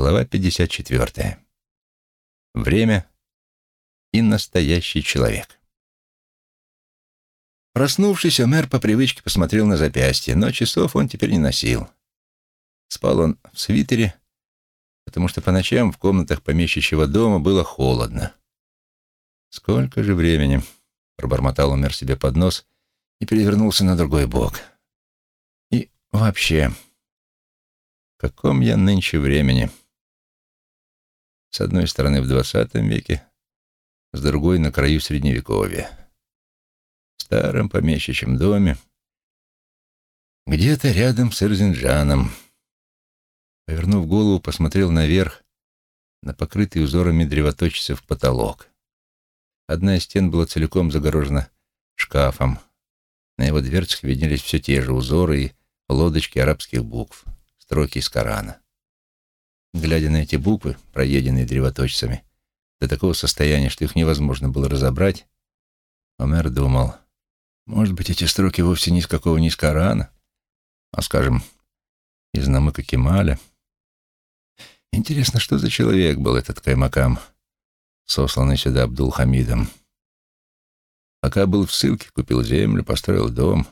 Глава 54. Время и настоящий человек. Проснувшись, Омер по привычке посмотрел на запястье, но часов он теперь не носил. Спал он в свитере, потому что по ночам в комнатах помещичьего дома было холодно. «Сколько же времени?» — пробормотал Омер себе под нос и перевернулся на другой бок. «И вообще, в каком я нынче времени?» С одной стороны в двадцатом веке, с другой — на краю Средневековья. В старом помещичьем доме, где-то рядом с Эрзинджаном. Повернув голову, посмотрел наверх на покрытый узорами древоточцев потолок. Одна из стен была целиком загорожена шкафом. На его дверцах виднелись все те же узоры и лодочки арабских букв, строки из Корана. Глядя на эти буквы, проеденные древоточцами, до такого состояния, что их невозможно было разобрать, Омер думал, может быть, эти строки вовсе не из какого ни из Корана, а, скажем, из Намыка Кемаля. Интересно, что за человек был этот Каймакам, сосланный сюда Абдул-Хамидом. Пока был в ссылке, купил землю, построил дом,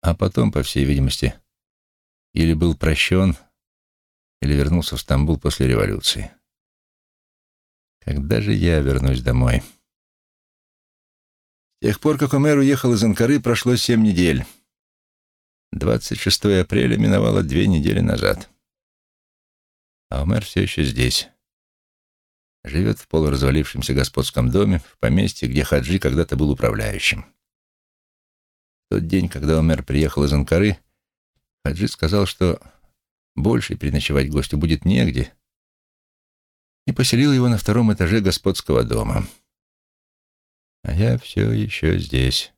а потом, по всей видимости, или был прощен, или вернулся в Стамбул после революции. Когда же я вернусь домой? С тех пор, как Омер уехал из Анкары, прошло семь недель. 26 апреля миновало две недели назад. А Омер все еще здесь. Живет в полуразвалившемся господском доме, в поместье, где Хаджи когда-то был управляющим. В тот день, когда Омер приехал из Анкары, Хаджи сказал, что больше переночевать гостю будет негде, и поселил его на втором этаже господского дома. А я все еще здесь.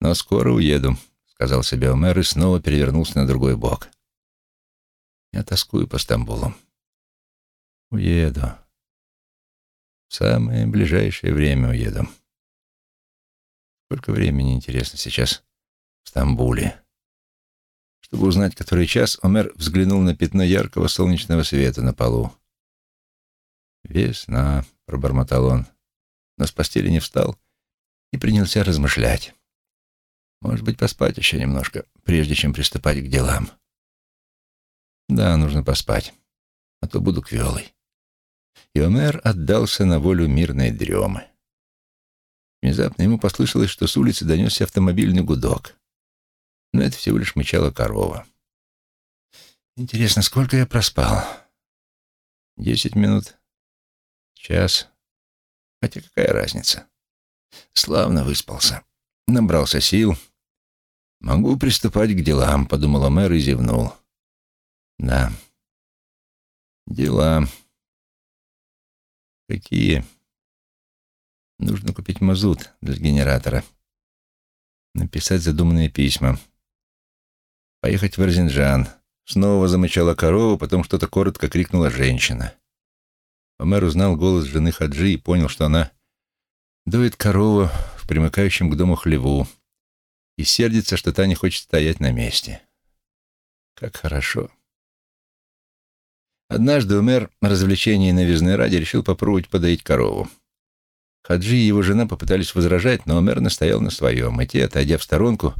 Но скоро уеду, — сказал себе Омер и снова перевернулся на другой бок. Я тоскую по Стамбулу. Уеду. В самое ближайшее время уеду. Сколько времени, интересно, сейчас в Стамбуле? Чтобы узнать, который час, Омер взглянул на пятно яркого солнечного света на полу. «Весна», — пробормотал он, но с постели не встал и принялся размышлять. Может быть, поспать еще немножко, прежде чем приступать к делам. Да, нужно поспать, а то буду квелой. И Омер отдался на волю мирной дремы. Внезапно ему послышалось, что с улицы донесся автомобильный гудок но это всего лишь мычала корова. Интересно, сколько я проспал? Десять минут? Час? Хотя какая разница? Славно выспался. Набрался сил. Могу приступать к делам, подумала мэр и зевнул. Да. Дела. Какие? Нужно купить мазут для генератора. Написать задуманные письма поехать в Эрзинджан. Снова замычала корова, потом что-то коротко крикнула женщина. Омер узнал голос жены Хаджи и понял, что она дует корову в примыкающем к дому хлеву и сердится, что та не хочет стоять на месте. Как хорошо. Однажды Умер развлечение новизны ради решил попробовать подоить корову. Хаджи и его жена попытались возражать, но Умер настоял на своем, и те, отойдя в сторонку,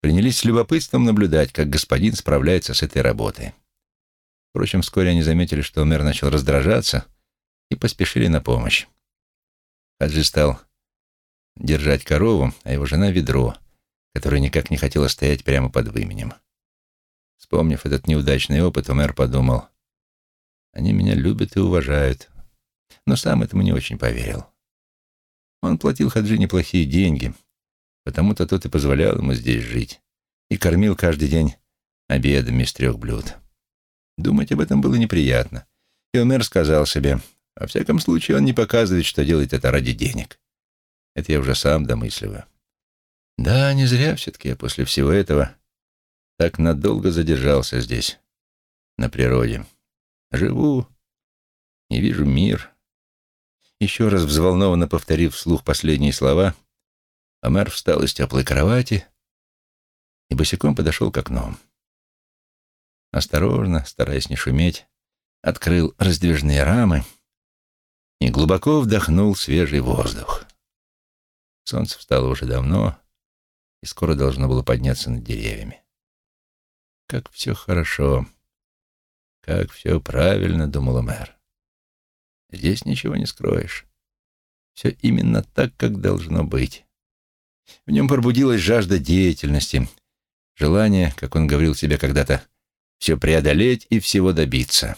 принялись с любопытством наблюдать, как господин справляется с этой работой. Впрочем, вскоре они заметили, что Умер начал раздражаться и поспешили на помощь. Хаджи стал держать корову, а его жена — ведро, которое никак не хотело стоять прямо под выменем. Вспомнив этот неудачный опыт, Умер подумал, «Они меня любят и уважают». Но сам этому не очень поверил. Он платил Хаджи неплохие деньги — Потому-то тот и позволял ему здесь жить. И кормил каждый день обедами из трех блюд. Думать об этом было неприятно. И Омер сказал себе, во всяком случае, он не показывает, что делает это ради денег. Это я уже сам домысливаю. Да, не зря все-таки я после всего этого так надолго задержался здесь, на природе. Живу и вижу мир. Еще раз взволнованно повторив вслух последние слова — Омер встал из теплой кровати и босиком подошел к окну. осторожно, стараясь не шуметь, открыл раздвижные рамы и глубоко вдохнул свежий воздух. Солнце встало уже давно и скоро должно было подняться над деревьями. Как все хорошо, как все правильно, думала мэр. Здесь ничего не скроешь. Все именно так, как должно быть. В нем пробудилась жажда деятельности, желание, как он говорил себе когда-то, все преодолеть и всего добиться.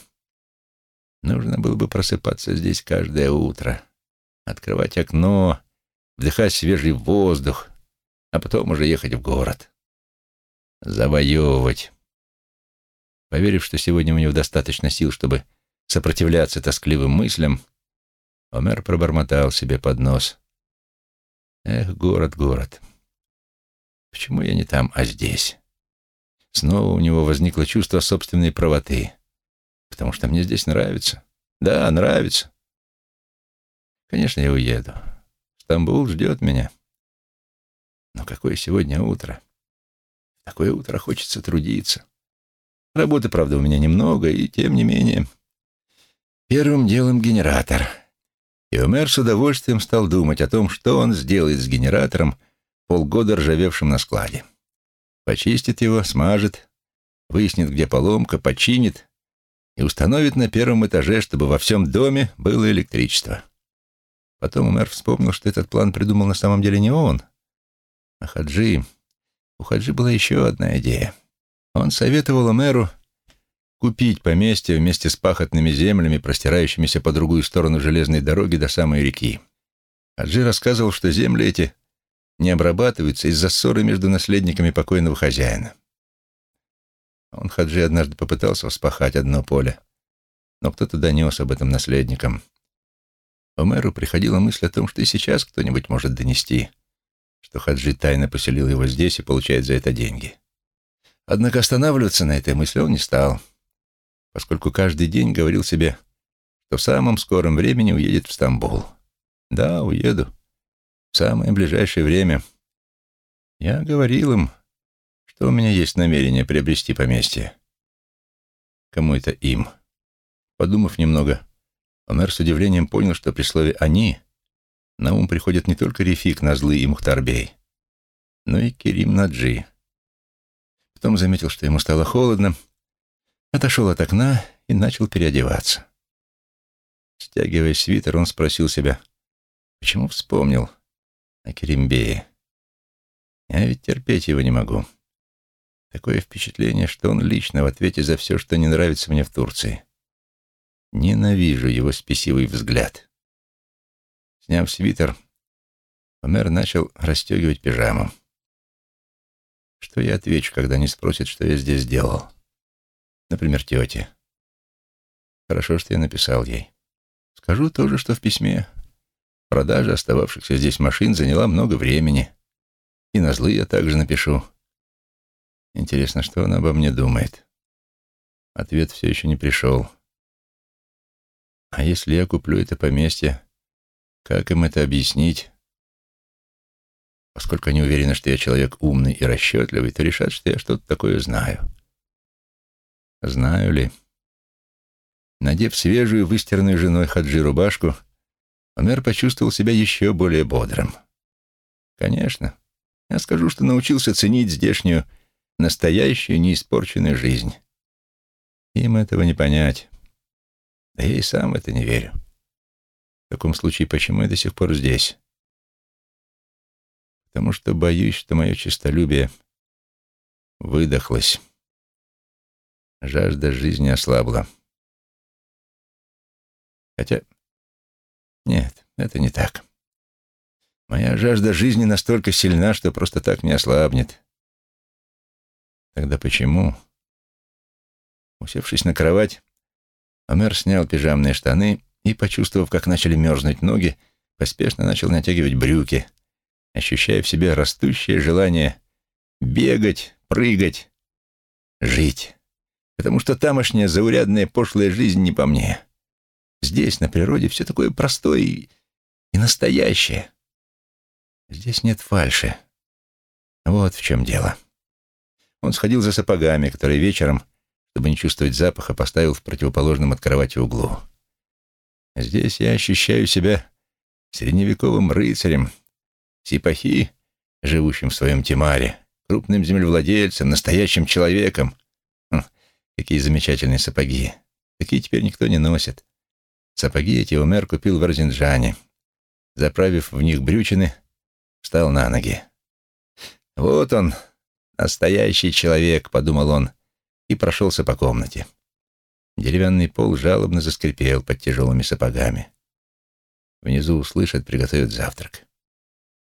Нужно было бы просыпаться здесь каждое утро, открывать окно, вдыхать свежий воздух, а потом уже ехать в город. Завоевывать. Поверив, что сегодня у него достаточно сил, чтобы сопротивляться тоскливым мыслям, Омер пробормотал себе под нос. «Эх, город, город. Почему я не там, а здесь?» Снова у него возникло чувство собственной правоты. «Потому что мне здесь нравится. Да, нравится. Конечно, я уеду. Стамбул ждет меня. Но какое сегодня утро? Такое утро хочется трудиться. Работы, правда, у меня немного, и тем не менее. Первым делом генератор. И Омер с удовольствием стал думать о том, что он сделает с генератором, полгода ржавевшим на складе. Почистит его, смажет, выяснит, где поломка, починит и установит на первом этаже, чтобы во всем доме было электричество. Потом Умер вспомнил, что этот план придумал на самом деле не он, а Хаджи. У Хаджи была еще одна идея. Он советовал Умеру купить поместье вместе с пахотными землями, простирающимися по другую сторону железной дороги до самой реки. Хаджи рассказывал, что земли эти не обрабатываются из-за ссоры между наследниками покойного хозяина. Он, Хаджи, однажды попытался вспахать одно поле, но кто-то донес об этом наследникам. Омеру приходила мысль о том, что и сейчас кто-нибудь может донести, что Хаджи тайно поселил его здесь и получает за это деньги. Однако останавливаться на этой мысли он не стал, поскольку каждый день говорил себе, что в самом скором времени уедет в Стамбул. Да, уеду. В самое ближайшее время. Я говорил им, что у меня есть намерение приобрести поместье. Кому это им? Подумав немного, Омер с удивлением понял, что при слове «они» на ум приходит не только Рефик Назлы и Мухтарбей, но и Керим Наджи. Потом заметил, что ему стало холодно, отошел от окна и начал переодеваться. Стягивая свитер, он спросил себя, почему вспомнил о Керимбее. Я ведь терпеть его не могу. Такое впечатление, что он лично в ответе за все, что не нравится мне в Турции. Ненавижу его спесивый взгляд. Сняв свитер, Омер начал расстегивать пижаму. Что я отвечу, когда они спросят, что я здесь делал? Например, тете. Хорошо, что я написал ей. Скажу тоже, что в письме. Продажа остававшихся здесь машин заняла много времени. И на злы я также напишу. Интересно, что она обо мне думает? Ответ все еще не пришел. А если я куплю это поместье, как им это объяснить? Поскольку они уверены, что я человек умный и расчетливый, то решат, что я что-то такое знаю. Знаю ли? Надев свежую, выстиранную женой Хаджи рубашку, Омер почувствовал себя еще более бодрым. Конечно, я скажу, что научился ценить здешнюю, настоящую, неиспорченную жизнь. Им этого не понять. Да я и сам в это не верю. В таком случае, почему я до сих пор здесь? Потому что боюсь, что мое честолюбие выдохлось. Жажда жизни ослабла. Хотя... Нет, это не так. Моя жажда жизни настолько сильна, что просто так не ослабнет. Тогда почему? Усевшись на кровать, Омер снял пижамные штаны и, почувствовав, как начали мерзнуть ноги, поспешно начал натягивать брюки, ощущая в себе растущее желание бегать, прыгать, жить. Потому что тамошняя заурядная пошлая жизнь не по мне. Здесь, на природе, все такое простое и, и настоящее. Здесь нет фальши. Вот в чем дело. Он сходил за сапогами, которые вечером чтобы не чувствовать запаха, поставил в противоположном от кровати углу. Здесь я ощущаю себя средневековым рыцарем, сипахи, живущим в своем Тимаре, крупным землевладельцем, настоящим человеком. Какие замечательные сапоги. Такие теперь никто не носит. Сапоги эти Умер купил в Арзинджане. Заправив в них брючины, встал на ноги. «Вот он, настоящий человек», — подумал он, и прошелся по комнате. Деревянный пол жалобно заскрипел под тяжелыми сапогами. Внизу услышат, приготовят завтрак.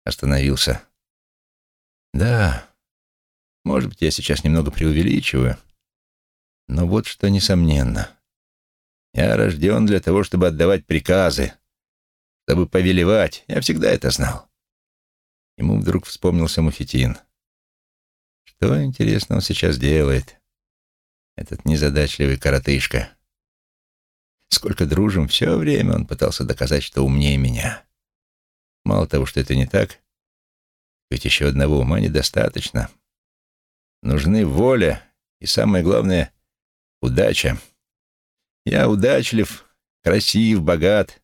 Остановился. Да, может быть, я сейчас немного преувеличиваю, но вот что несомненно. Я рожден для того, чтобы отдавать приказы, чтобы повелевать. Я всегда это знал. Ему вдруг вспомнился Мухитин. Что, интересно, он сейчас делает? Этот незадачливый коротышка. Сколько дружим, все время он пытался доказать, что умнее меня. Мало того, что это не так, ведь еще одного ума недостаточно. Нужны воля и, самое главное, удача. Я удачлив, красив, богат.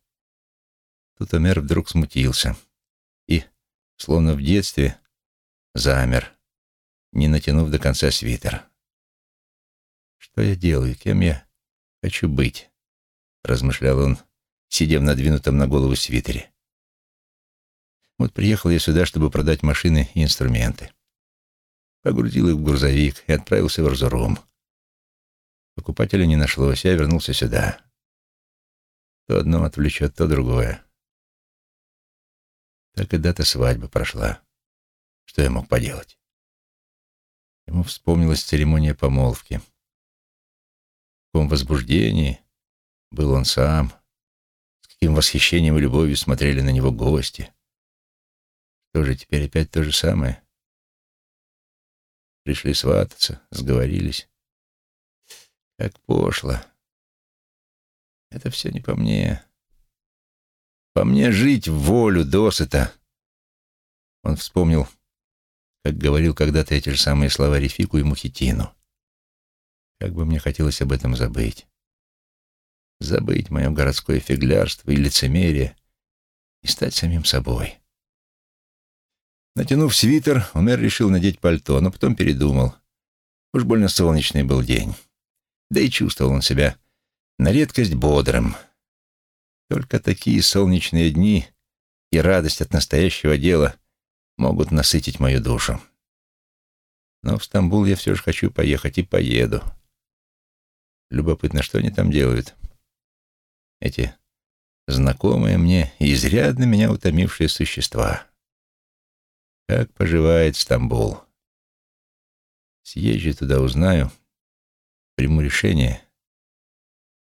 Тут Омер вдруг смутился и, словно в детстве, замер, не натянув до конца свитер. «Что я делаю? Кем я хочу быть?» — размышлял он, сидя в надвинутом на голову свитере. «Вот приехал я сюда, чтобы продать машины и инструменты. Погрузил их в грузовик и отправился в Арзурум. Покупателя не нашлось, я вернулся сюда. То одно отвлечет, то другое. Так и дата свадьбы прошла. Что я мог поделать? Ему вспомнилась церемония помолвки. В каком возбуждении был он сам, с каким восхищением и любовью смотрели на него гости. Что же, теперь опять то же самое? Пришли свататься, сговорились. Как пошло. Это все не по мне. По мне жить в волю досыта. Он вспомнил, как говорил когда-то эти же самые слова Рефику и Мухитину. Как бы мне хотелось об этом забыть. Забыть мое городское фиглярство и лицемерие и стать самим собой. Натянув свитер, Умер решил надеть пальто, но потом передумал. Уж больно солнечный был день. Да и чувствовал он себя на редкость бодрым. Только такие солнечные дни и радость от настоящего дела могут насытить мою душу. Но в Стамбул я все же хочу поехать и поеду. Любопытно, что они там делают. Эти знакомые мне и изрядно меня утомившие существа. Как поживает Стамбул? Съезжу туда, узнаю, приму решение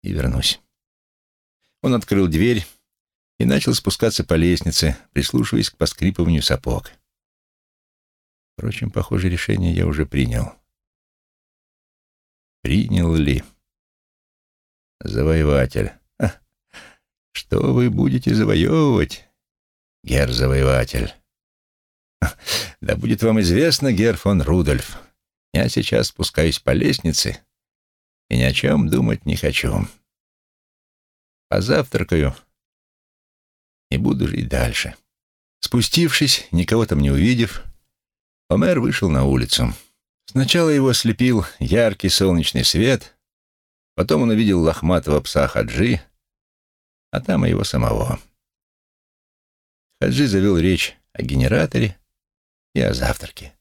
и вернусь. Он открыл дверь и начал спускаться по лестнице, прислушиваясь к поскрипыванию сапог. Впрочем, похоже, решение я уже принял. Принял ли? Завоеватель. Ха. Что вы будете завоевывать, гер-завоеватель? Да будет вам известно, гер фон Рудольф, я сейчас спускаюсь по лестнице и ни о чем думать не хочу. Позавтракаю и буду жить дальше. Спустившись, никого там не увидев, Омер вышел на улицу. Сначала его ослепил яркий солнечный свет, потом он увидел лохматого пса Хаджи, а там и его самого. Хаджи завел речь о генераторе и о завтраке.